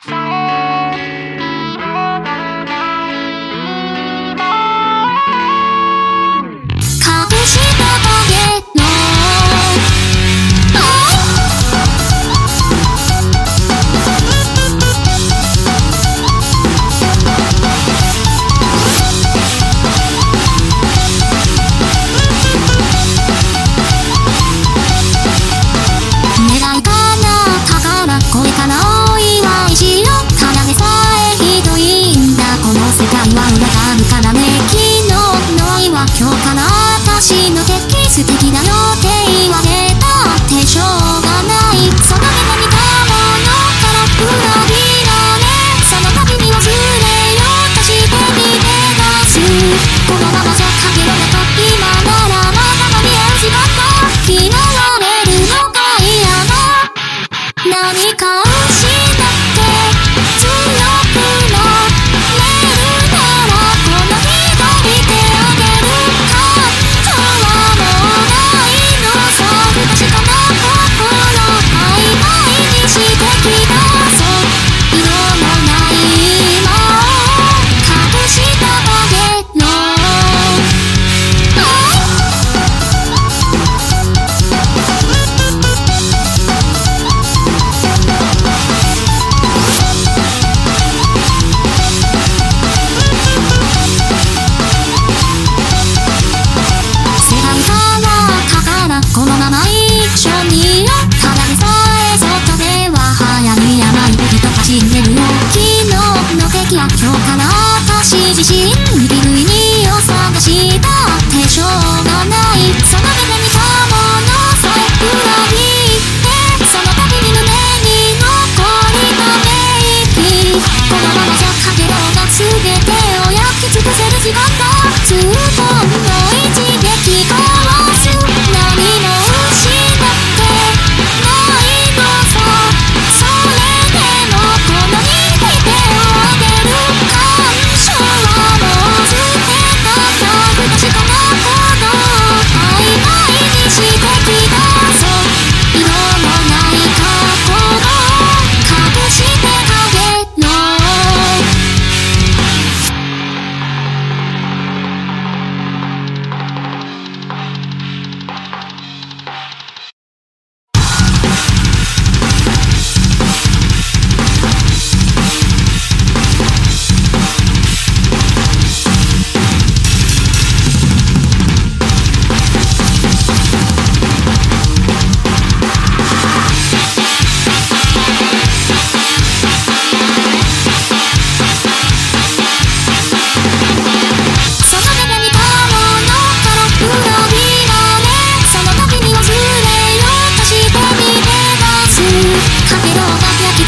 尽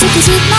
くすまで